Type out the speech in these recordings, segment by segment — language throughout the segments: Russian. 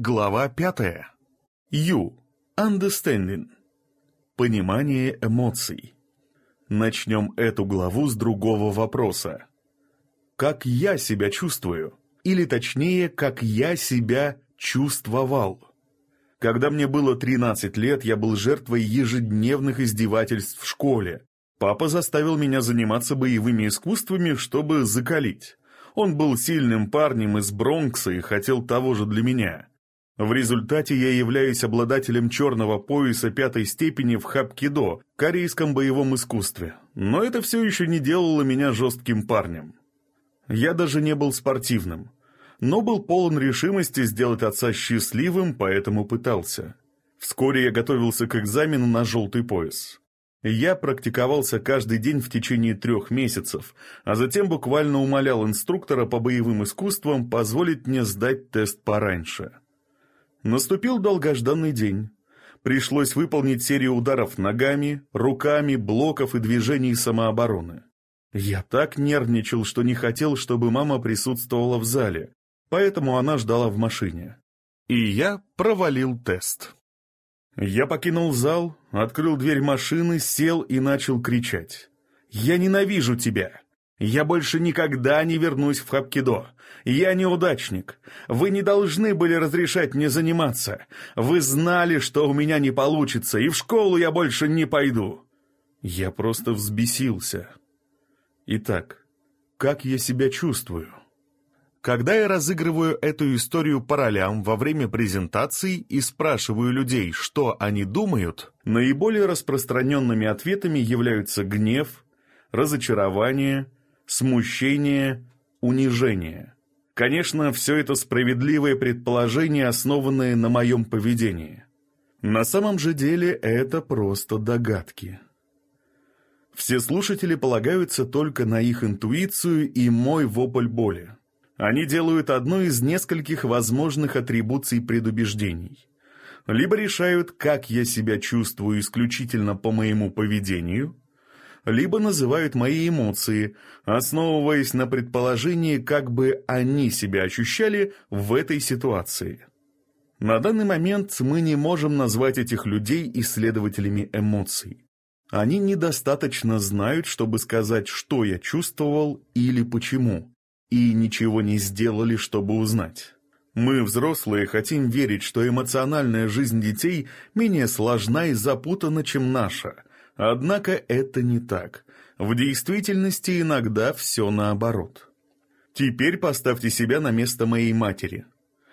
Глава пятая. You. Understanding. Понимание эмоций. Начнем эту главу с другого вопроса. Как я себя чувствую? Или точнее, как я себя чувствовал? Когда мне было 13 лет, я был жертвой ежедневных издевательств в школе. Папа заставил меня заниматься боевыми искусствами, чтобы закалить. Он был сильным парнем из Бронкса и хотел того же для меня. В результате я являюсь обладателем черного пояса пятой степени в хапкидо, корейском боевом искусстве. Но это все еще не делало меня жестким парнем. Я даже не был спортивным, но был полон решимости сделать отца счастливым, поэтому пытался. Вскоре я готовился к экзамену на желтый пояс. Я практиковался каждый день в течение трех месяцев, а затем буквально умолял инструктора по боевым искусствам позволить мне сдать тест пораньше. Наступил долгожданный день. Пришлось выполнить серию ударов ногами, руками, блоков и движений самообороны. Я так нервничал, что не хотел, чтобы мама присутствовала в зале, поэтому она ждала в машине. И я провалил тест. Я покинул зал, открыл дверь машины, сел и начал кричать. «Я ненавижу тебя! Я больше никогда не вернусь в Хапкидо. Я неудачник. Вы не должны были разрешать мне заниматься. Вы знали, что у меня не получится, и в школу я больше не пойду. Я просто взбесился. Итак, как я себя чувствую? Когда я разыгрываю эту историю по ролям во время презентаций и спрашиваю людей, что они думают, наиболее распространенными ответами являются гнев, разочарование, смущение, унижение. Конечно, все это справедливые предположения, основанные на моем поведении. На самом же деле это просто догадки. Все слушатели полагаются только на их интуицию и мой вопль боли. Они делают одну из нескольких возможных атрибуций предубеждений. Либо решают, как я себя чувствую исключительно по моему поведению – либо называют мои эмоции, основываясь на предположении, как бы они себя ощущали в этой ситуации. На данный момент мы не можем назвать этих людей исследователями эмоций. Они недостаточно знают, чтобы сказать, что я чувствовал или почему, и ничего не сделали, чтобы узнать. Мы, взрослые, хотим верить, что эмоциональная жизнь детей менее сложна и запутана, чем наша – Однако это не так. В действительности иногда все наоборот. Теперь поставьте себя на место моей матери.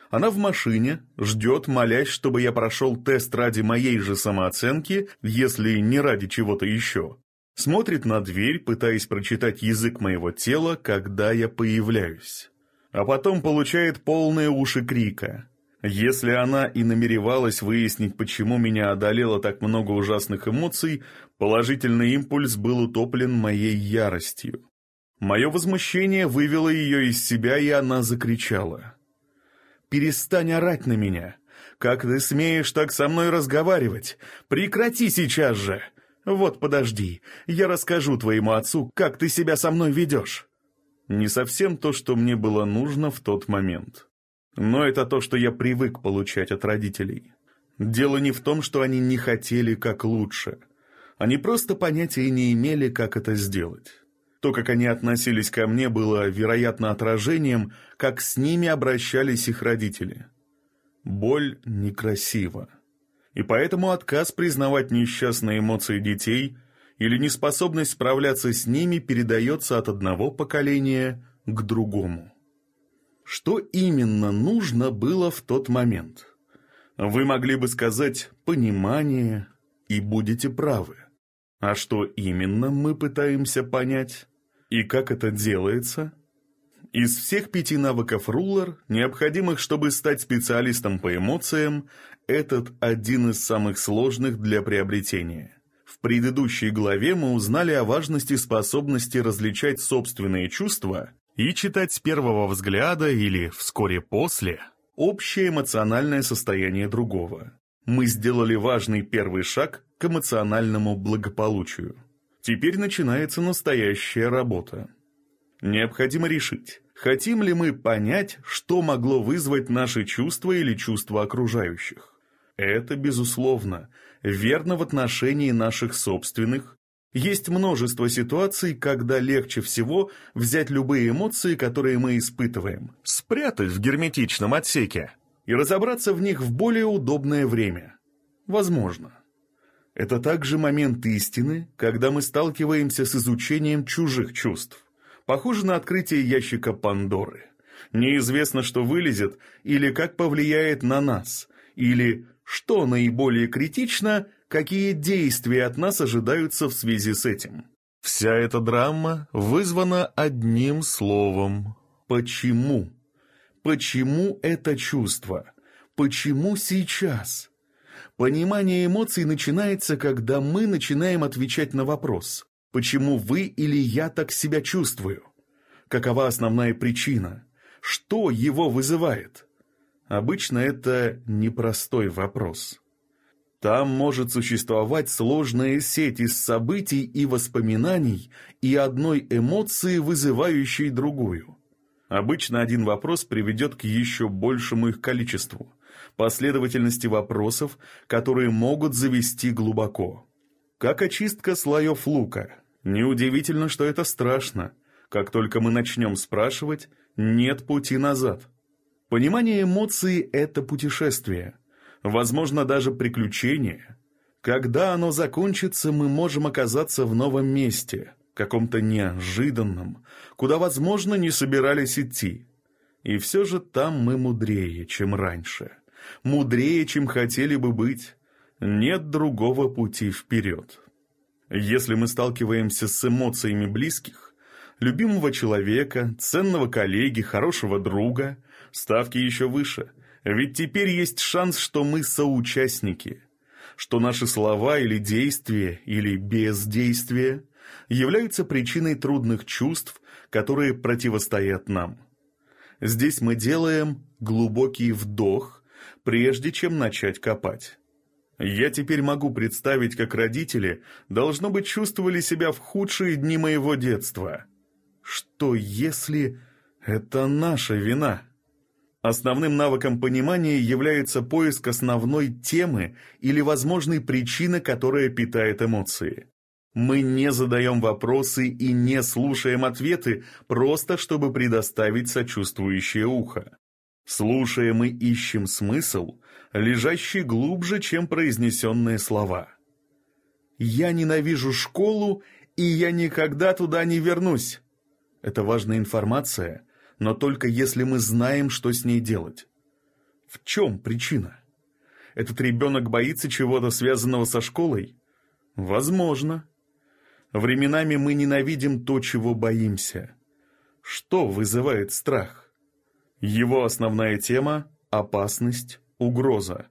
Она в машине, ждет, молясь, чтобы я прошел тест ради моей же самооценки, если не ради чего-то еще. Смотрит на дверь, пытаясь прочитать язык моего тела, когда я появляюсь. А потом получает полные уши крика. Если она и намеревалась выяснить, почему меня одолело так много ужасных эмоций, положительный импульс был утоплен моей яростью. Мое возмущение вывело ее из себя, и она закричала. «Перестань орать на меня! Как ты смеешь так со мной разговаривать? Прекрати сейчас же! Вот подожди, я расскажу твоему отцу, как ты себя со мной ведешь!» Не совсем то, что мне было нужно в тот момент. Но это то, что я привык получать от родителей. Дело не в том, что они не хотели как лучше. Они просто понятия не имели, как это сделать. То, как они относились ко мне, было, вероятно, отражением, как с ними обращались их родители. Боль некрасива. И поэтому отказ признавать несчастные эмоции детей или неспособность справляться с ними передается от одного поколения к другому. Что именно нужно было в тот момент? Вы могли бы сказать «понимание» и будете правы. А что именно мы пытаемся понять? И как это делается? Из всех пяти навыков рулер, необходимых, чтобы стать специалистом по эмоциям, этот один из самых сложных для приобретения. В предыдущей главе мы узнали о важности способности различать собственные чувства и читать с первого взгляда или вскоре после общее эмоциональное состояние другого. Мы сделали важный первый шаг к эмоциональному благополучию. Теперь начинается настоящая работа. Необходимо решить, Хотим ли мы понять, что могло вызвать наши чувства или чувства окружающих? Это, безусловно, верно в отношении наших собственных. Есть множество ситуаций, когда легче всего взять любые эмоции, которые мы испытываем, спрятать в герметичном отсеке и разобраться в них в более удобное время. Возможно. Это также момент истины, когда мы сталкиваемся с изучением чужих чувств. Похоже на открытие ящика Пандоры. Неизвестно, что вылезет, или как повлияет на нас, или, что наиболее критично, какие действия от нас ожидаются в связи с этим. Вся эта драма вызвана одним словом «почему?». Почему это чувство? Почему сейчас? Понимание эмоций начинается, когда мы начинаем отвечать на вопрос «Почему вы или я так себя чувствую?» Какова основная причина? Что его вызывает? Обычно это непростой вопрос. Там может существовать сложная сеть из событий и воспоминаний и одной эмоции, вызывающей другую. Обычно один вопрос приведет к еще большему их количеству, последовательности вопросов, которые могут завести глубоко. Как очистка слоев лука. Неудивительно, что это страшно. Как только мы начнем спрашивать, нет пути назад. Понимание эмоций – это путешествие. Возможно, даже приключение. Когда оно закончится, мы можем оказаться в новом месте – каком-то неожиданном, куда, возможно, не собирались идти. И все же там мы мудрее, чем раньше. Мудрее, чем хотели бы быть. Нет другого пути вперед. Если мы сталкиваемся с эмоциями близких, любимого человека, ценного коллеги, хорошего друга, ставки еще выше. Ведь теперь есть шанс, что мы соучастники, что наши слова или действия, или бездействие – являются причиной трудных чувств, которые противостоят нам. Здесь мы делаем глубокий вдох, прежде чем начать копать. Я теперь могу представить, как родители, должно быть, чувствовали себя в худшие дни моего детства. Что если это наша вина? Основным навыком понимания является поиск основной темы или возможной причины, которая питает эмоции. Мы не задаем вопросы и не слушаем ответы, просто чтобы предоставить сочувствующее ухо. Слушая, мы ищем смысл, лежащий глубже, чем произнесенные слова. «Я ненавижу школу, и я никогда туда не вернусь». Это важная информация, но только если мы знаем, что с ней делать. В чем причина? Этот ребенок боится чего-то связанного со школой? Возможно. Временами мы ненавидим то, чего боимся. Что вызывает страх? Его основная тема – опасность, угроза.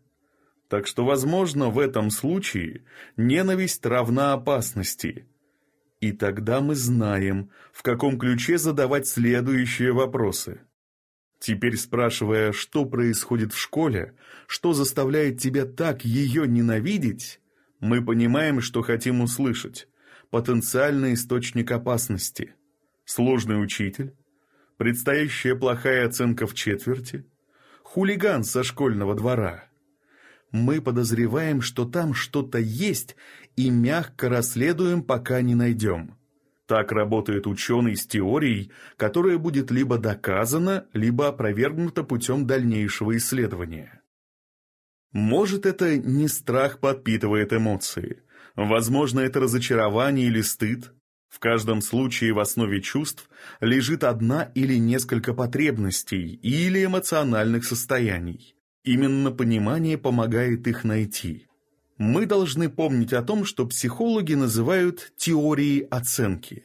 Так что, возможно, в этом случае ненависть равна опасности. И тогда мы знаем, в каком ключе задавать следующие вопросы. Теперь спрашивая, что происходит в школе, что заставляет тебя так ее ненавидеть, мы понимаем, что хотим услышать потенциальный источник опасности, сложный учитель, предстоящая плохая оценка в четверти, хулиган со школьного двора. Мы подозреваем, что там что-то есть и мягко расследуем, пока не найдем. Так работает ученый с теорией, которая будет либо доказана, либо опровергнута путем дальнейшего исследования. Может, это не страх подпитывает эмоции, Возможно, это разочарование или стыд. В каждом случае в основе чувств лежит одна или несколько потребностей или эмоциональных состояний. Именно понимание помогает их найти. Мы должны помнить о том, что психологи называют теорией оценки.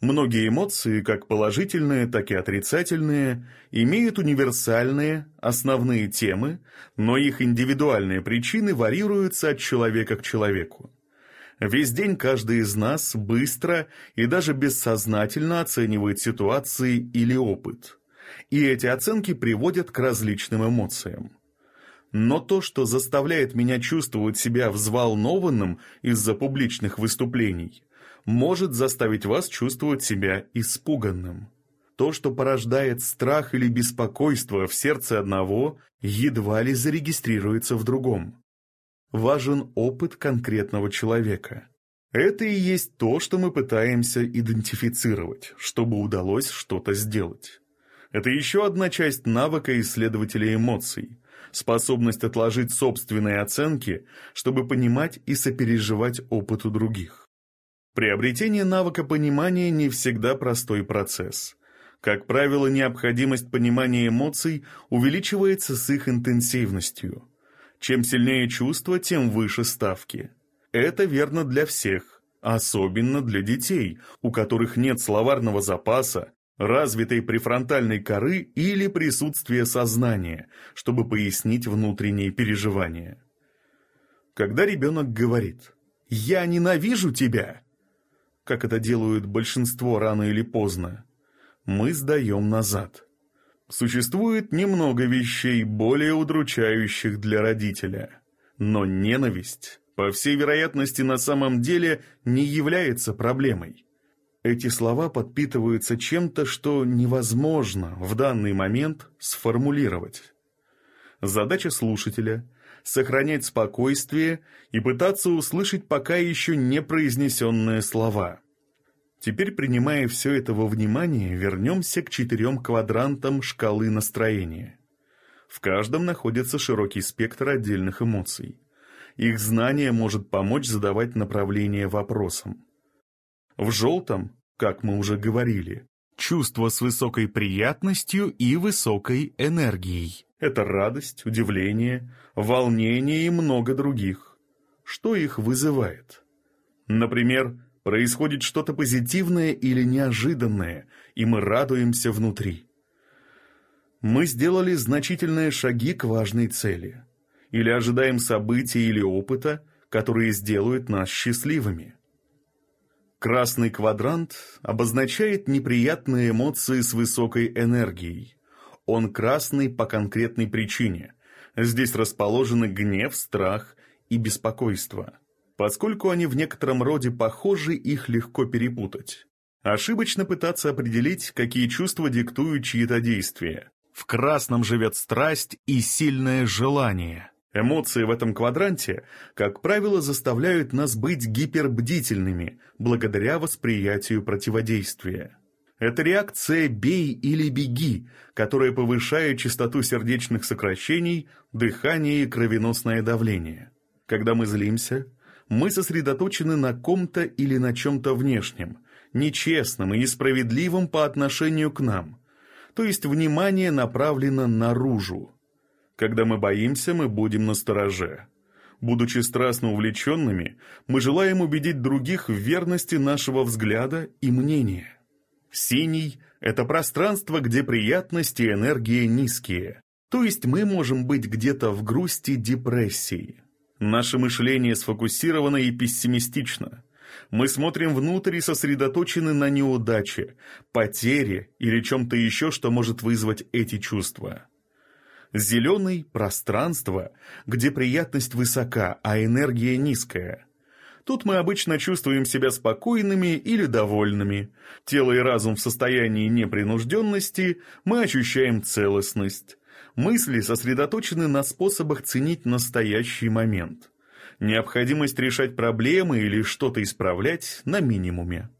Многие эмоции, как положительные, так и отрицательные, имеют универсальные, основные темы, но их индивидуальные причины варьируются от человека к человеку. Весь день каждый из нас быстро и даже бессознательно оценивает ситуации или опыт. И эти оценки приводят к различным эмоциям. Но то, что заставляет меня чувствовать себя взволнованным из-за публичных выступлений, может заставить вас чувствовать себя испуганным. То, что порождает страх или беспокойство в сердце одного, едва ли зарегистрируется в другом. Важен опыт конкретного человека. Это и есть то, что мы пытаемся идентифицировать, чтобы удалось что-то сделать. Это еще одна часть навыка исследователя эмоций – способность отложить собственные оценки, чтобы понимать и сопереживать опыту других. Приобретение навыка понимания не всегда простой процесс. Как правило, необходимость понимания эмоций увеличивается с их интенсивностью. Чем сильнее чувство, тем выше ставки. Это верно для всех, особенно для детей, у которых нет словарного запаса, развитой префронтальной коры или присутствия сознания, чтобы пояснить внутренние переживания. Когда ребенок говорит «Я ненавижу тебя», как это делают большинство рано или поздно, мы сдаем назад. Существует немного вещей, более удручающих для родителя. Но ненависть, по всей вероятности, на самом деле не является проблемой. Эти слова подпитываются чем-то, что невозможно в данный момент сформулировать. Задача слушателя – сохранять спокойствие и пытаться услышать пока еще не произнесенные слова – Теперь, принимая все это во внимание, вернемся к четырем квадрантам шкалы настроения. В каждом находится широкий спектр отдельных эмоций. Их знание может помочь задавать направление вопросам. В желтом, как мы уже говорили, чувство с высокой приятностью и высокой энергией. Это радость, удивление, волнение и много других. Что их вызывает? Например, Происходит что-то позитивное или неожиданное, и мы радуемся внутри. Мы сделали значительные шаги к важной цели. Или ожидаем событий или опыта, которые сделают нас счастливыми. Красный квадрант обозначает неприятные эмоции с высокой энергией. Он красный по конкретной причине. Здесь расположены гнев, страх и беспокойство. Поскольку они в некотором роде похожи, их легко перепутать. Ошибочно пытаться определить, какие чувства диктуют чьи-то действия. В красном живет страсть и сильное желание. Эмоции в этом квадранте, как правило, заставляют нас быть гипербдительными благодаря восприятию противодействия. Это реакция «бей или беги», которая повышает частоту сердечных сокращений, дыхание и кровеносное давление. Когда мы злимся, мы сосредоточены на ком-то или на чем-то внешнем, нечестном и несправедливом по отношению к нам, то есть внимание направлено наружу. Когда мы боимся, мы будем настороже. Будучи страстно увлеченными, мы желаем убедить других в верности нашего взгляда и мнения. Синий – это пространство, где приятность и энергия низкие, то есть мы можем быть где-то в грусти, депрессии. Наше мышление сфокусировано и пессимистично. Мы смотрим внутрь и сосредоточены на неудаче, потере или чем-то еще, что может вызвать эти чувства. Зеленый – пространство, где приятность высока, а энергия низкая. Тут мы обычно чувствуем себя спокойными или довольными. Тело и разум в состоянии непринужденности, мы ощущаем целостность. Мысли сосредоточены на способах ценить настоящий момент. Необходимость решать проблемы или что-то исправлять на минимуме.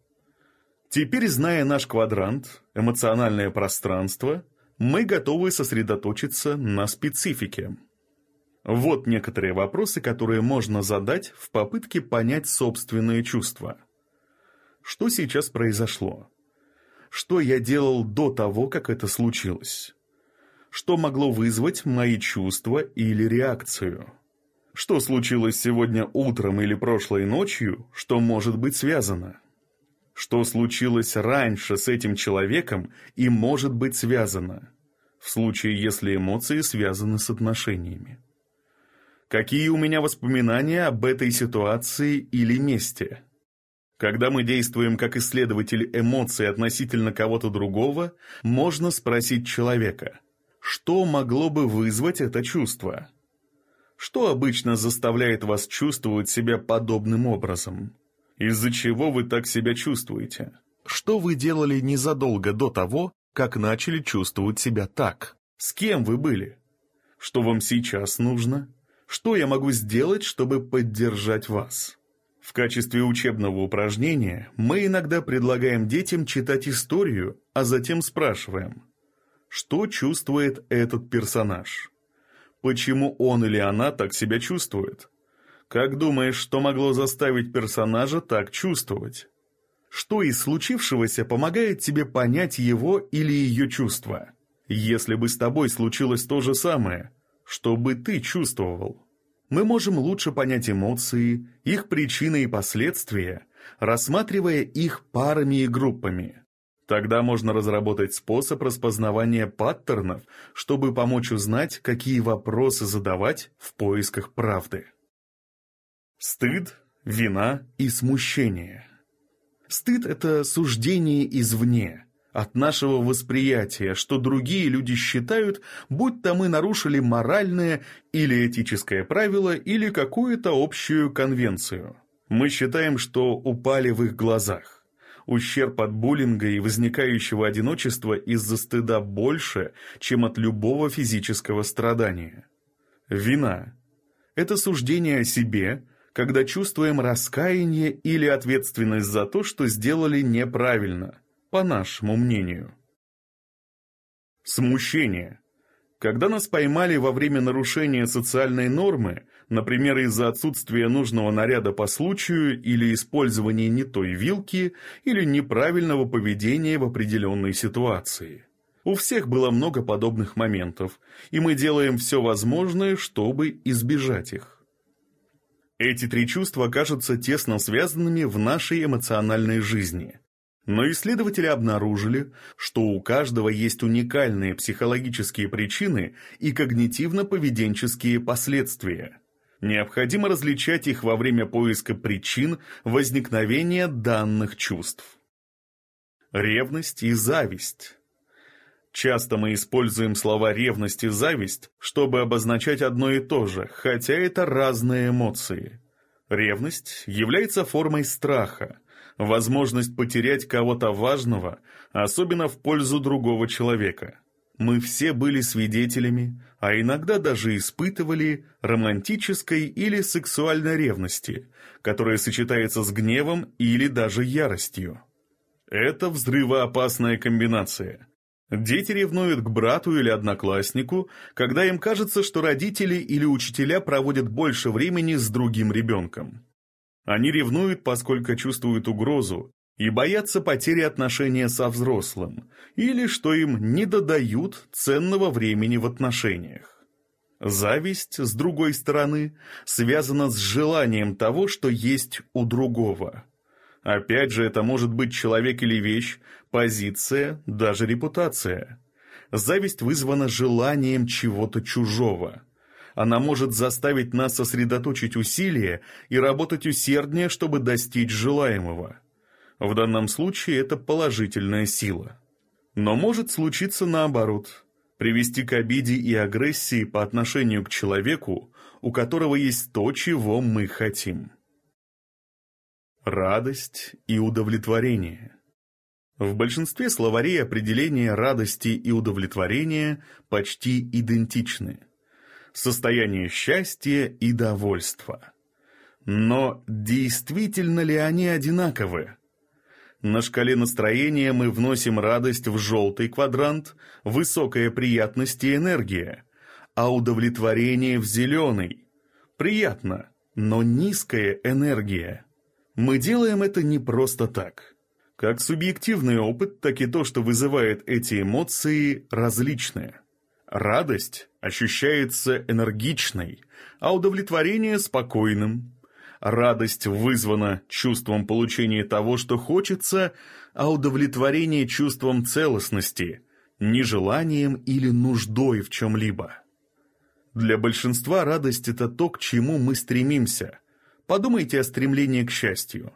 Теперь, зная наш квадрант, эмоциональное пространство, мы готовы сосредоточиться на специфике. Вот некоторые вопросы, которые можно задать в попытке понять собственные чувства. Что сейчас произошло? Что я делал до того, как это случилось? что могло вызвать мои чувства или реакцию. Что случилось сегодня утром или прошлой ночью, что может быть связано? Что случилось раньше с этим человеком и может быть связано, в случае, если эмоции связаны с отношениями? Какие у меня воспоминания об этой ситуации или месте? Когда мы действуем как исследователь эмоций относительно кого-то другого, можно спросить человека – что могло бы вызвать это чувство? Что обычно заставляет вас чувствовать себя подобным образом? Из-за чего вы так себя чувствуете? Что вы делали незадолго до того, как начали чувствовать себя так. С кем вы были? Что вам сейчас нужно? Что я могу сделать, чтобы поддержать вас? В качестве учебного упражнения мы иногда предлагаем детям читать историю, а затем спрашиваем, что чувствует этот персонаж? Почему он или она так себя чувствует? Как думаешь, что могло заставить персонажа так чувствовать? Что из случившегося помогает тебе понять его или ее чувства? Если бы с тобой случилось то же самое, что бы ты чувствовал? Мы можем лучше понять эмоции, их причины и последствия, рассматривая их парами и группами. Тогда можно разработать способ распознавания паттернов, чтобы помочь узнать, какие вопросы задавать в поисках правды. Стыд, вина и смущение. Стыд – это суждение извне – от нашего восприятия, что другие люди считают, будто мы нарушили моральное или этическое правило или какую-то общую конвенцию. Мы считаем, что упали в их глазах. Ущерб от буллинга и возникающего одиночества из-за стыда больше, чем от любого физического страдания. Вина – это суждение о себе, когда чувствуем раскаяние или ответственность за то, что сделали неправильно – по нашему мнению. Смущение. Когда нас поймали во время нарушения социальной нормы, например, из-за отсутствия нужного наряда по случаю или использования не той вилки или неправильного поведения в определенной ситуации. У всех было много подобных моментов, и мы делаем все возможное, чтобы избежать их. Эти три чувства кажутся тесно связанными в нашей эмоциональной жизни. Но исследователи обнаружили, что у каждого есть уникальные психологические причины и когнитивно-поведенческие последствия. Необходимо различать их во время поиска причин возникновения данных чувств. Ревность и зависть. Часто мы используем слова «ревность» и «зависть», чтобы обозначать одно и то же, хотя это разные эмоции. Ревность является формой страха, возможность потерять кого-то важного, особенно в пользу другого человека. Мы все были свидетелями, а иногда даже испытывали романтической или сексуальной ревности, которая сочетается с гневом или даже яростью. Это взрывоопасная комбинация. Дети ревнуют к брату или однокласснику, когда им кажется, что родители или учителя проводят больше времени с другим ребенком. Они ревнуют, поскольку чувствуют угрозу и боятся потери отношения со взрослым, или что им не додают ценного времени в отношениях. Зависть, с другой стороны, связана с желанием того, что есть у другого. Опять же, это может быть человек или вещь, позиция, даже репутация. Зависть вызвана желанием чего-то чужого – она может заставить нас сосредоточить усилия и работать усерднее, чтобы достичь желаемого. В данном случае это положительная сила. Но может случиться наоборот, привести к обиде и агрессии по отношению к человеку, у которого есть то, чего мы хотим. Радость и удовлетворение. В большинстве словарей определения радости и удовлетворения почти идентичны состояние счастья и довольства. Но действительно ли они одинаковы? На шкале настроения мы вносим радость в желтый квадрант, высокая приятность и энергия, а удовлетворение в зеленый. Приятно, но низкая энергия. Мы делаем это не просто так. Как субъективный опыт, так и то, что вызывает эти эмоции, различные. Радость ощущается энергичной, а удовлетворение – спокойным. Радость вызвана чувством получения того, что хочется, а удовлетворение – чувством целостности, нежеланием или нуждой в чем-либо. Для большинства радость – это то, к чему мы стремимся. Подумайте о стремлении к счастью.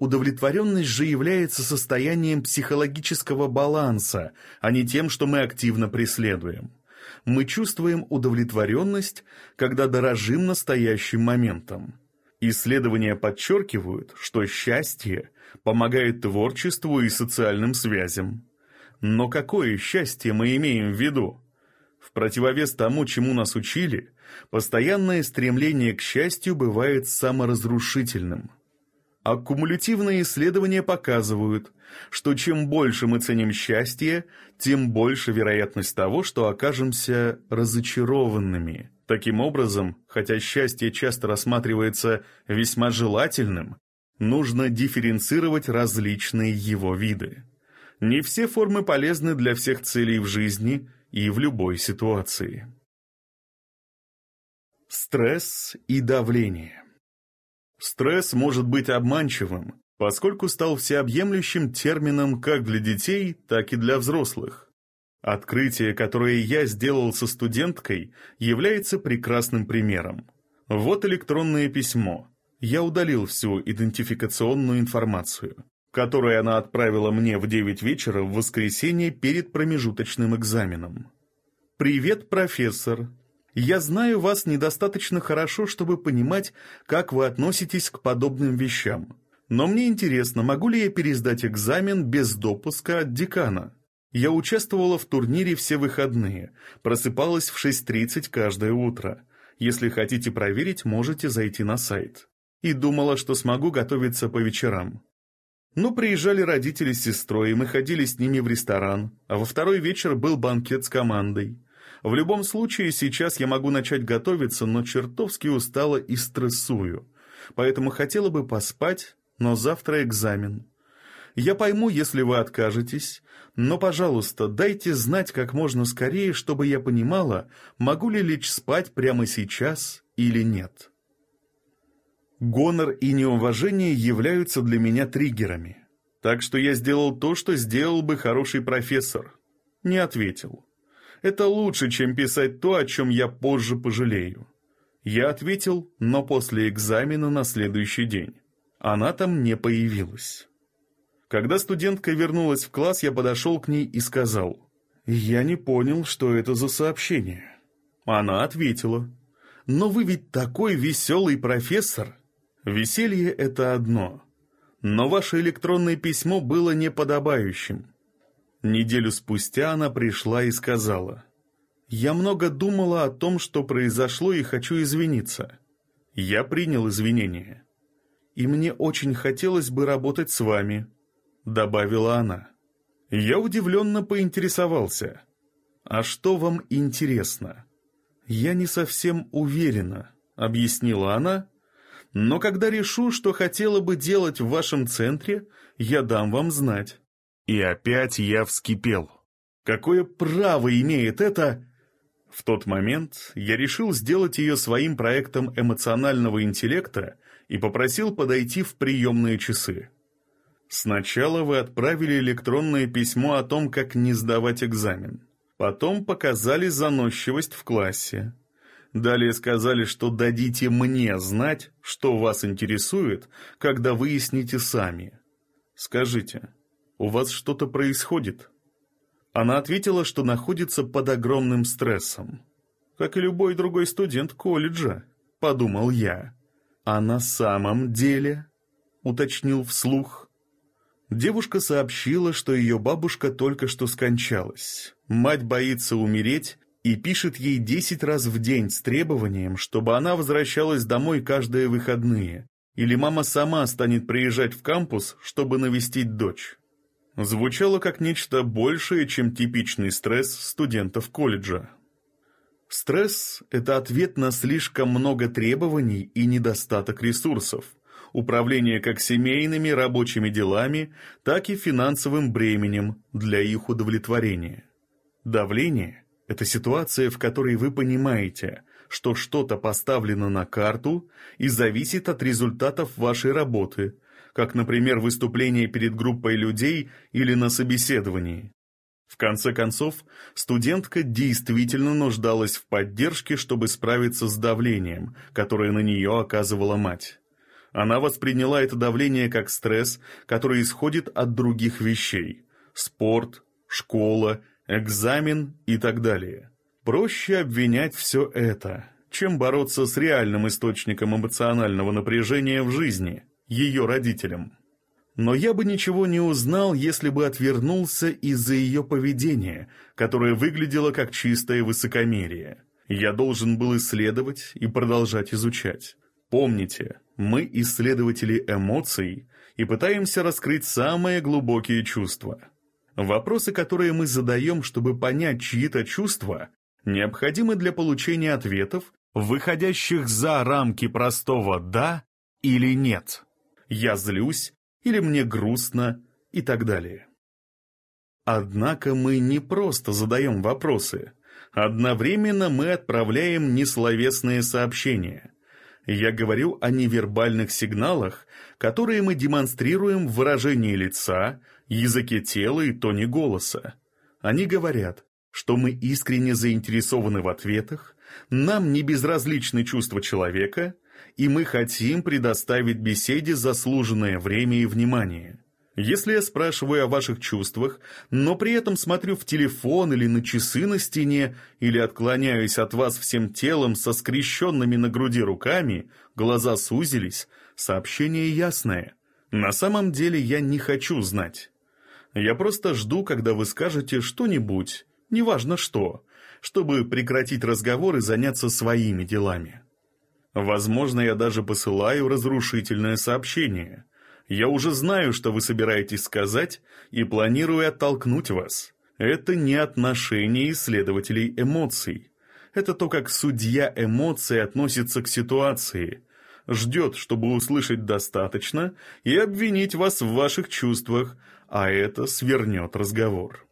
Удовлетворенность же является состоянием психологического баланса, а не тем, что мы активно преследуем мы чувствуем удовлетворенность, когда дорожим настоящим моментом. Исследования подчеркивают, что счастье помогает творчеству и социальным связям. Но какое счастье мы имеем в виду? В противовес тому, чему нас учили, постоянное стремление к счастью бывает саморазрушительным. Аккумулятивные исследования показывают, что чем больше мы ценим счастье, тем больше вероятность того, что окажемся разочарованными. Таким образом, хотя счастье часто рассматривается весьма желательным, нужно дифференцировать различные его виды. Не все формы полезны для всех целей в жизни и в любой ситуации. Стресс и давление Стресс может быть обманчивым, поскольку стал всеобъемлющим термином как для детей, так и для взрослых. Открытие, которое я сделал со студенткой, является прекрасным примером. Вот электронное письмо. Я удалил всю идентификационную информацию, которую она отправила мне в 9 вечера в воскресенье перед промежуточным экзаменом. «Привет, профессор. Я знаю вас недостаточно хорошо, чтобы понимать, как вы относитесь к подобным вещам. Но мне интересно, могу ли я пересдать экзамен без допуска от декана? Я участвовала в турнире все выходные, просыпалась в 6.30 каждое утро. Если хотите проверить, можете зайти на сайт. И думала, что смогу готовиться по вечерам. Ну, приезжали родители с сестрой, и мы ходили с ними в ресторан, а во второй вечер был банкет с командой. В любом случае, сейчас я могу начать готовиться, но чертовски устала и стрессую. Поэтому хотела бы поспать, но завтра экзамен. Я пойму, если вы откажетесь, но, пожалуйста, дайте знать как можно скорее, чтобы я понимала, могу ли лечь спать прямо сейчас или нет. Гонор и неуважение являются для меня триггерами. Так что я сделал то, что сделал бы хороший профессор. Не ответил. Это лучше, чем писать то, о чем я позже пожалею. Я ответил, но после экзамена на следующий день. Она там не появилась. Когда студентка вернулась в класс, я подошел к ней и сказал, «Я не понял, что это за сообщение». Она ответила, «Но вы ведь такой веселый профессор!» Веселье — это одно, но ваше электронное письмо было неподобающим. Неделю спустя она пришла и сказала, «Я много думала о том, что произошло, и хочу извиниться». Я принял извинения и мне очень хотелось бы работать с вами», — добавила она. Я удивленно поинтересовался. «А что вам интересно?» «Я не совсем уверена», — объяснила она. «Но когда решу, что хотела бы делать в вашем центре, я дам вам знать». И опять я вскипел. «Какое право имеет это...» В тот момент я решил сделать ее своим проектом эмоционального интеллекта и попросил подойти в приемные часы. Сначала вы отправили электронное письмо о том, как не сдавать экзамен. Потом показали заносчивость в классе. Далее сказали, что дадите мне знать, что вас интересует, когда выясните сами. Скажите, у вас что-то происходит?» Она ответила, что находится под огромным стрессом. «Как и любой другой студент колледжа», — подумал я. «А на самом деле?» — уточнил вслух. Девушка сообщила, что ее бабушка только что скончалась. Мать боится умереть и пишет ей десять раз в день с требованием, чтобы она возвращалась домой каждые выходные, или мама сама станет приезжать в кампус, чтобы навестить дочь. Звучало как нечто большее, чем типичный стресс студентов колледжа. Стресс – это ответ на слишком много требований и недостаток ресурсов, управление как семейными рабочими делами, так и финансовым бременем для их удовлетворения. Давление – это ситуация, в которой вы понимаете, что что-то поставлено на карту и зависит от результатов вашей работы, как, например, выступление перед группой людей или на собеседовании. В конце концов, студентка действительно нуждалась в поддержке, чтобы справиться с давлением, которое на нее оказывала мать. Она восприняла это давление как стресс, который исходит от других вещей – спорт, школа, экзамен и так далее. Проще обвинять все это, чем бороться с реальным источником эмоционального напряжения в жизни – ее родителям. Но я бы ничего не узнал, если бы отвернулся из-за ее поведения, которое выглядело как чистое высокомерие. Я должен был исследовать и продолжать изучать. Помните, мы исследователи эмоций и пытаемся раскрыть самые глубокие чувства. Вопросы, которые мы задаем, чтобы понять чьи-то чувства, необходимы для получения ответов, выходящих за рамки простого «да» или «нет». «Я злюсь» или «мне грустно» и так далее. Однако мы не просто задаем вопросы. Одновременно мы отправляем несловесные сообщения. Я говорю о невербальных сигналах, которые мы демонстрируем в выражении лица, языке тела и тоне голоса. Они говорят, что мы искренне заинтересованы в ответах, нам не безразличны чувства человека, и мы хотим предоставить беседе заслуженное время и внимание. Если я спрашиваю о ваших чувствах, но при этом смотрю в телефон или на часы на стене, или отклоняюсь от вас всем телом со скрещенными на груди руками, глаза сузились, сообщение ясное. На самом деле я не хочу знать. Я просто жду, когда вы скажете что-нибудь, неважно что, чтобы прекратить разговор и заняться своими делами. Возможно, я даже посылаю разрушительное сообщение – я уже знаю, что вы собираетесь сказать, и планирую оттолкнуть вас. Это не отношение исследователей эмоций. Это то, как судья эмоций относится к ситуации. Ждет, чтобы услышать достаточно и обвинить вас в ваших чувствах, а это свернет разговор.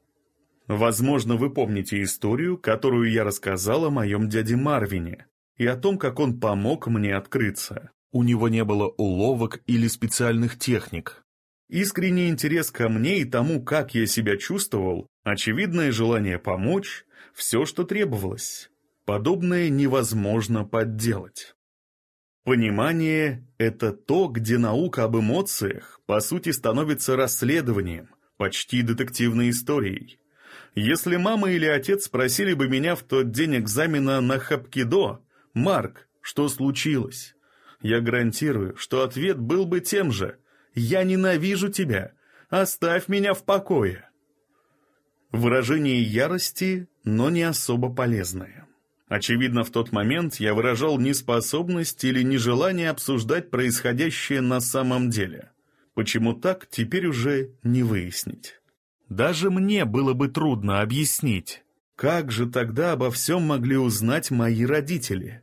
Возможно, вы помните историю, которую я рассказал о моем дяде Марвине, и о том, как он помог мне открыться. У него не было уловок или специальных техник. Искренний интерес ко мне и тому, как я себя чувствовал, очевидное желание помочь, все, что требовалось. Подобное невозможно подделать. Понимание – это то, где наука об эмоциях, по сути, становится расследованием, почти детективной историей. Если мама или отец спросили бы меня в тот день экзамена на хапкидо, «Марк, что случилось?» Я гарантирую, что ответ был бы тем же «Я ненавижу тебя! Оставь меня в покое!» Выражение ярости, но не особо полезное. Очевидно, в тот момент я выражал неспособность или нежелание обсуждать происходящее на самом деле. Почему так, теперь уже не выяснить. Даже мне было бы трудно объяснить, как же тогда обо всем могли узнать мои родители.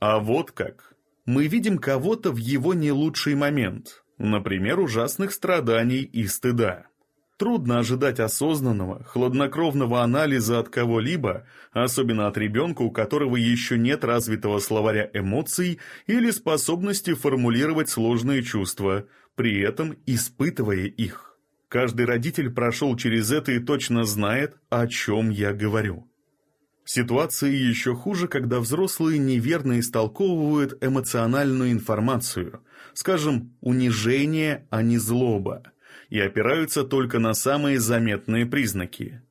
А вот как мы видим кого-то в его не лучший момент, например, ужасных страданий и стыда. Трудно ожидать осознанного, хладнокровного анализа от кого-либо, особенно от ребенка, у которого еще нет развитого словаря эмоций или способности формулировать сложные чувства, при этом испытывая их. Каждый родитель прошел через это и точно знает, о чем я говорю. Ситуация еще хуже, когда взрослые неверно истолковывают эмоциональную информацию, скажем, унижение, а не злоба, и опираются только на самые заметные признаки.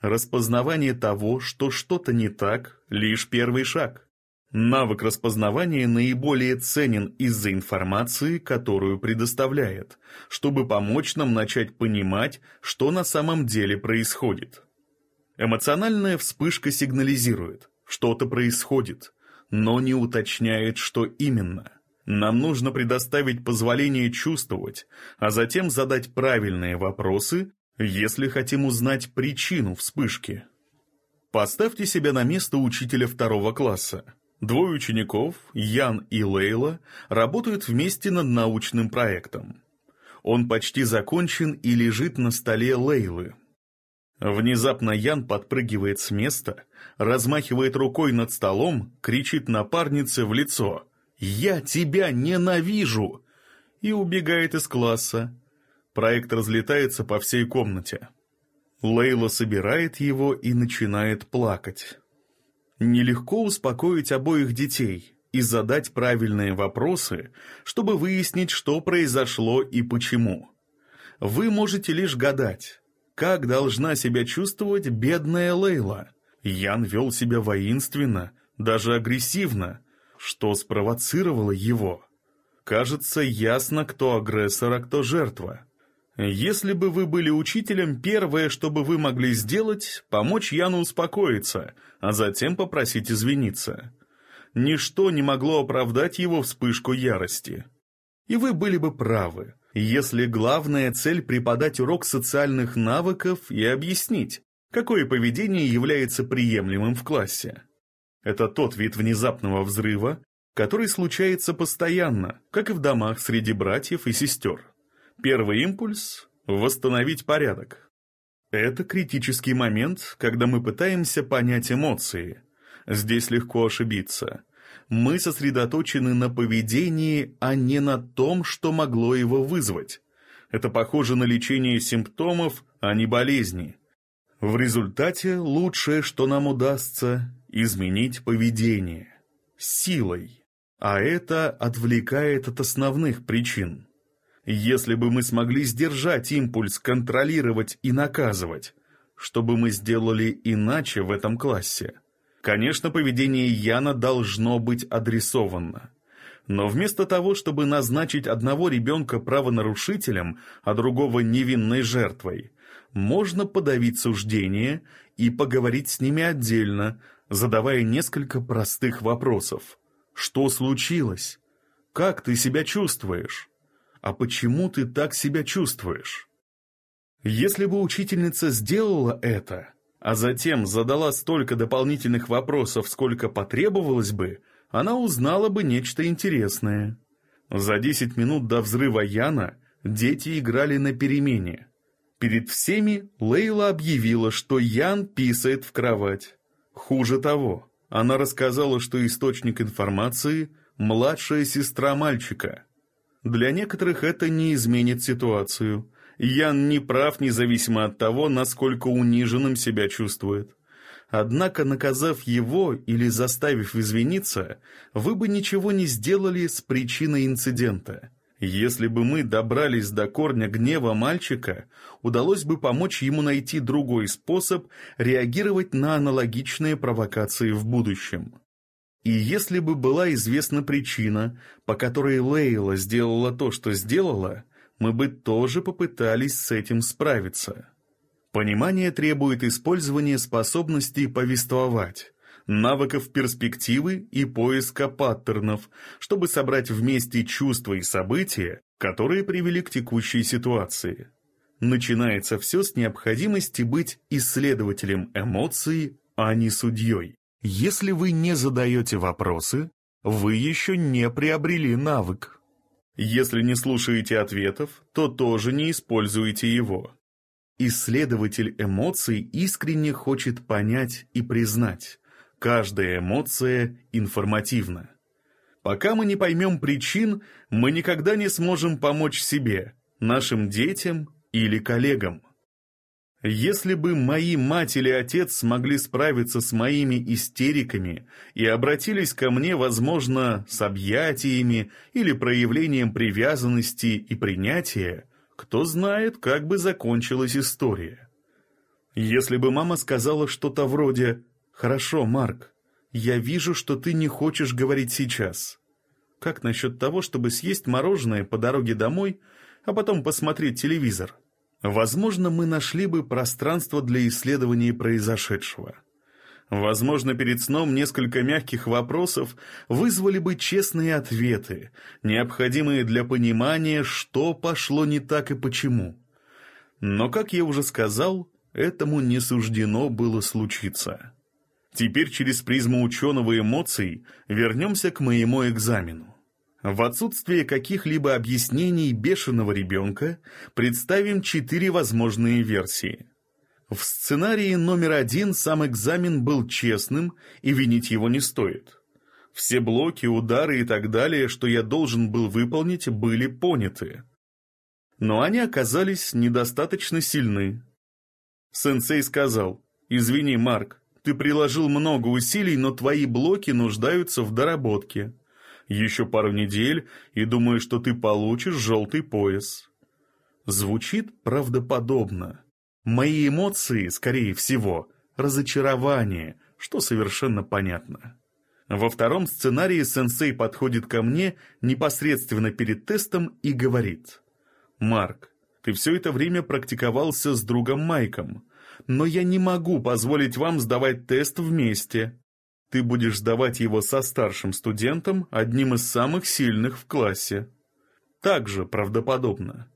Распознавание того, что что-то не так, лишь первый шаг. Навык распознавания наиболее ценен из-за информации, которую предоставляет, чтобы помочь нам начать понимать, что на самом деле происходит. Эмоциональная вспышка сигнализирует, что-то происходит, но не уточняет, что именно. Нам нужно предоставить позволение чувствовать, а затем задать правильные вопросы, если хотим узнать причину вспышки. Поставьте себя на место учителя второго класса. Двое учеников, Ян и Лейла, работают вместе над научным проектом. Он почти закончен и лежит на столе Лейлы. Внезапно Ян подпрыгивает с места, размахивает рукой над столом, кричит напарнице в лицо «Я тебя ненавижу!» и убегает из класса. Проект разлетается по всей комнате. Лейла собирает его и начинает плакать. Нелегко успокоить обоих детей и задать правильные вопросы, чтобы выяснить, что произошло и почему. Вы можете лишь гадать, как должна себя чувствовать бедная Лейла? Ян вел себя воинственно, даже агрессивно, что спровоцировало его. Кажется, ясно, кто агрессор, а кто жертва. Если бы вы были учителем, первое, что бы вы могли сделать, помочь Яну успокоиться, а затем попросить извиниться. Ничто не могло оправдать его вспышку ярости. И вы были бы правы, если главная цель преподать урок социальных навыков и объяснить, какое поведение является приемлемым в классе. Это тот вид внезапного взрыва, который случается постоянно, как и в домах среди братьев и сестер. Первый импульс – восстановить порядок. Это критический момент, когда мы пытаемся понять эмоции. Здесь легко ошибиться. Мы сосредоточены на поведении, а не на том, что могло его вызвать. Это похоже на лечение симптомов, а не болезни. В результате лучшее, что нам удастся, изменить поведение. Силой. А это отвлекает от основных причин. Если бы мы смогли сдержать импульс, контролировать и наказывать, что бы мы сделали иначе в этом классе? Конечно, поведение Яна должно быть адресовано. Но вместо того, чтобы назначить одного ребенка правонарушителем, а другого невинной жертвой, можно подавить суждение и поговорить с ними отдельно, задавая несколько простых вопросов. Что случилось? Как ты себя чувствуешь? А почему ты так себя чувствуешь? Если бы учительница сделала это, а затем задала столько дополнительных вопросов, сколько потребовалось бы, она узнала бы нечто интересное. За 10 минут до взрыва Яна дети играли на перемене. Перед всеми Лейла объявила, что Ян писает в кровать. Хуже того, она рассказала, что источник информации – младшая сестра мальчика. Для некоторых это не изменит ситуацию. Ян не прав независимо от того, насколько униженным себя чувствует. Однако, наказав его или заставив извиниться, вы бы ничего не сделали с причиной инцидента – если бы мы добрались до корня гнева мальчика, удалось бы помочь ему найти другой способ реагировать на аналогичные провокации в будущем. И если бы была известна причина, по которой Лейла сделала то, что сделала, мы бы тоже попытались с этим справиться. Понимание требует использования способностей повествовать, навыков перспективы и поиска паттернов, чтобы собрать вместе чувства и события, которые привели к текущей ситуации. Начинается все с необходимости быть исследователем эмоций, а не судьей. Если вы не задаете вопросы, вы еще не приобрели навык. Если не слушаете ответов, то тоже не используете его. Исследователь эмоций искренне хочет понять и признать, Каждая эмоция информативна. Пока мы не поймем причин, мы никогда не сможем помочь себе, нашим детям или коллегам. Если бы мои мать или отец смогли справиться с моими истериками и обратились ко мне, возможно, с объятиями или проявлением привязанности и принятия, кто знает, как бы закончилась история. Если бы мама сказала что-то вроде «Хорошо, Марк, я вижу, что ты не хочешь говорить сейчас. Как насчет того, чтобы съесть мороженое по дороге домой, а потом посмотреть телевизор? Возможно, мы нашли бы пространство для исследования произошедшего». Возможно, перед сном несколько мягких вопросов вызвали бы честные ответы, необходимые для понимания, что пошло не так и почему. Но, как я уже сказал, этому не суждено было случиться. Теперь через призму ученого эмоций вернемся к моему экзамену. В отсутствие каких-либо объяснений бешеного ребенка представим четыре возможные версии. В сценарии номер один сам экзамен был честным, и винить его не стоит. Все блоки, удары и так далее, что я должен был выполнить, были поняты. Но они оказались недостаточно сильны. Сенсей сказал, «Извини, Марк, ты приложил много усилий, но твои блоки нуждаются в доработке. Еще пару недель, и думаю, что ты получишь желтый пояс. Звучит правдоподобно. Мои эмоции, скорее всего, разочарование, что совершенно понятно. Во втором сценарии сенсей подходит ко мне непосредственно перед тестом и говорит. «Марк, Ты все это время практиковался с другом Майком, но я не могу позволить вам сдавать тест вместе. Ты будешь сдавать его со старшим студентом, одним из самых сильных в классе. Также правдоподобно.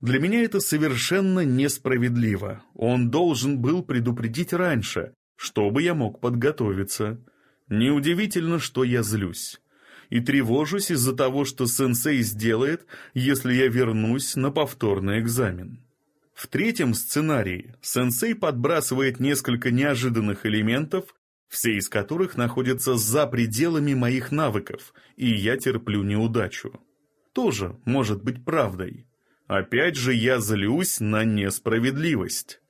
Для меня это совершенно несправедливо. Он должен был предупредить раньше, чтобы я мог подготовиться. Неудивительно, что я злюсь. И тревожусь из-за того, что сенсей сделает, если я вернусь на повторный экзамен. В третьем сценарии сенсей подбрасывает несколько неожиданных элементов, все из которых находятся за пределами моих навыков, и я терплю неудачу. Тоже может быть правдой. Опять же я злюсь на несправедливость.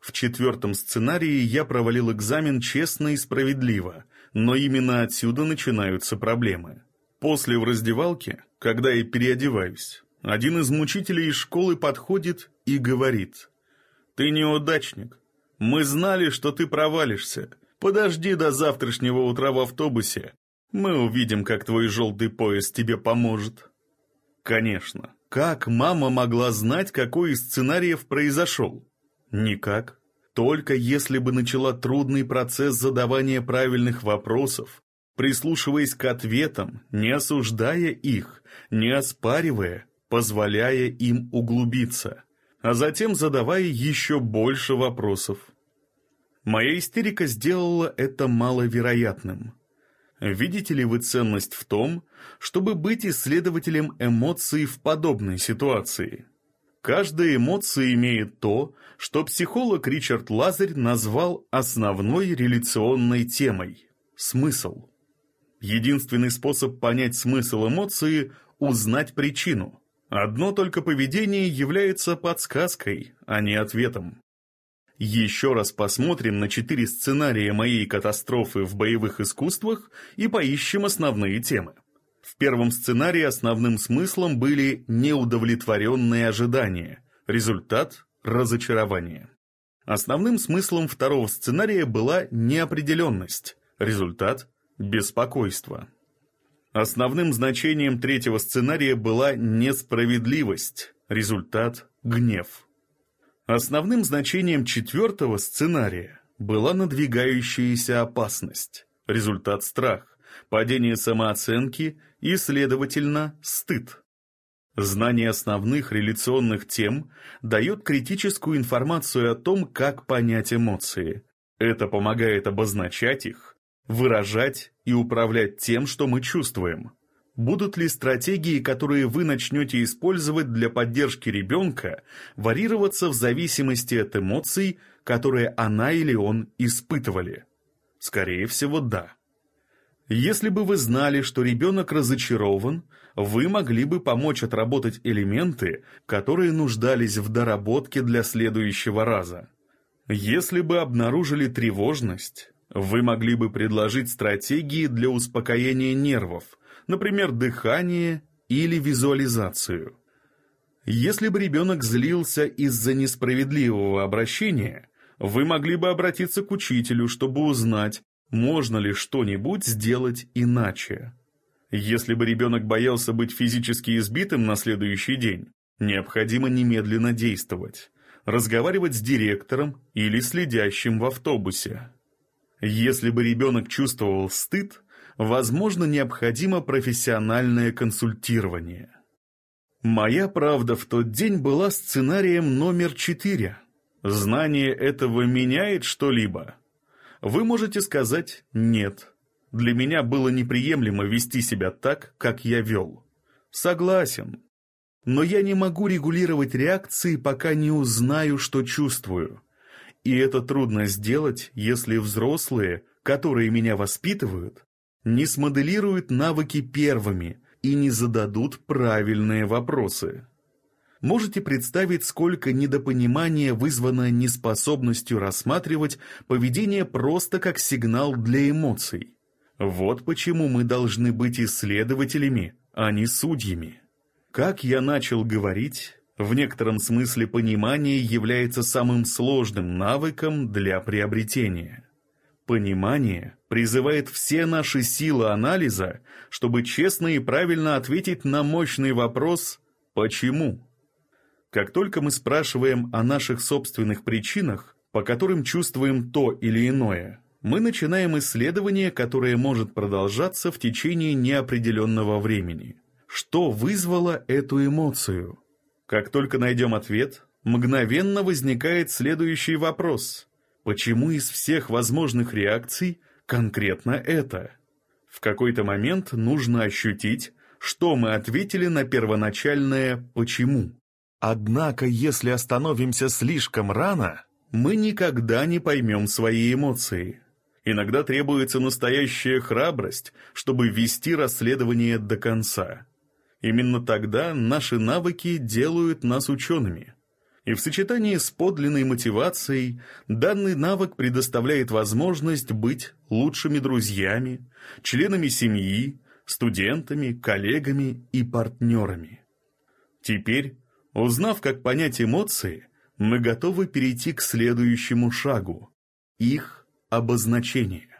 В четвертом сценарии я провалил экзамен честно и справедливо, но именно отсюда начинаются проблемы. После в раздевалке, когда я переодеваюсь, один из мучителей из школы подходит и говорит, «Ты неудачник. Мы знали, что ты провалишься. Подожди до завтрашнего утра в автобусе. Мы увидим, как твой желтый пояс тебе поможет». Конечно, как мама могла знать, какой из сценариев произошел? Никак. Только если бы начала трудный процесс задавания правильных вопросов, прислушиваясь к ответам, не осуждая их, не оспаривая, позволяя им углубиться, а затем задавая еще больше вопросов. Моя истерика сделала это маловероятным. Видите ли вы ценность в том, чтобы быть исследователем эмоций в подобной ситуации? Каждая эмоция имеет то, что психолог Ричард Лазарь назвал основной реляционной темой – смысл. Единственный способ понять смысл эмоции – узнать причину. Одно только поведение является подсказкой, а не ответом. Еще раз посмотрим на четыре сценария моей катастрофы в боевых искусствах и поищем основные темы. В первом сценарии основным смыслом были неудовлетворенные ожидания, результат – разочарование. Основным смыслом второго сценария была неопределенность, результат – беспокойство. Основным значением третьего сценария была несправедливость, результат – гнев. Основным значением четвертого сценария была надвигающаяся опасность, результат страх, падение самооценки и, следовательно, стыд. Знание основных реляционных тем дает критическую информацию о том, как понять эмоции. Это помогает обозначать их, выражать и управлять тем, что мы чувствуем. Будут ли стратегии, которые вы начнете использовать для поддержки ребенка, варьироваться в зависимости от эмоций, которые она или он испытывали? Скорее всего, да. Если бы вы знали, что ребенок разочарован, вы могли бы помочь отработать элементы, которые нуждались в доработке для следующего раза. Если бы обнаружили тревожность, вы могли бы предложить стратегии для успокоения нервов, например, дыхание или визуализацию. Если бы ребенок злился из-за несправедливого обращения, вы могли бы обратиться к учителю, чтобы узнать, можно ли что-нибудь сделать иначе. Если бы ребенок боялся быть физически избитым на следующий день, необходимо немедленно действовать, разговаривать с директором или следящим в автобусе. Если бы ребенок чувствовал стыд, возможно, необходимо профессиональное консультирование. Моя правда в тот день была сценарием номер четыре. Знание этого меняет что-либо? Вы можете сказать «нет». Для меня было неприемлемо вести себя так, как я вел. Согласен. Но я не могу регулировать реакции, пока не узнаю, что чувствую. И это трудно сделать, если взрослые, которые меня воспитывают, не смоделируют навыки первыми и не зададут правильные вопросы. Можете представить, сколько недопонимания вызвано неспособностью рассматривать поведение просто как сигнал для эмоций. Вот почему мы должны быть исследователями, а не судьями. Как я начал говорить, в некотором смысле понимание является самым сложным навыком для приобретения. Понимание призывает все наши силы анализа, чтобы честно и правильно ответить на мощный вопрос «почему?». Как только мы спрашиваем о наших собственных причинах, по которым чувствуем то или иное, мы начинаем исследование, которое может продолжаться в течение неопределенного времени. Что вызвало эту эмоцию? Как только найдем ответ, мгновенно возникает следующий вопрос. Почему из всех возможных реакций конкретно это? В какой-то момент нужно ощутить, что мы ответили на первоначальное «почему». Однако, если остановимся слишком рано, мы никогда не поймем свои эмоции. Иногда требуется настоящая храбрость, чтобы вести расследование до конца. Именно тогда наши навыки делают нас учеными. И в сочетании с подлинной мотивацией данный навык предоставляет возможность быть лучшими друзьями, членами семьи, студентами, коллегами и партнерами. Теперь, узнав, как понять эмоции, мы готовы перейти к следующему шагу – их обозначение.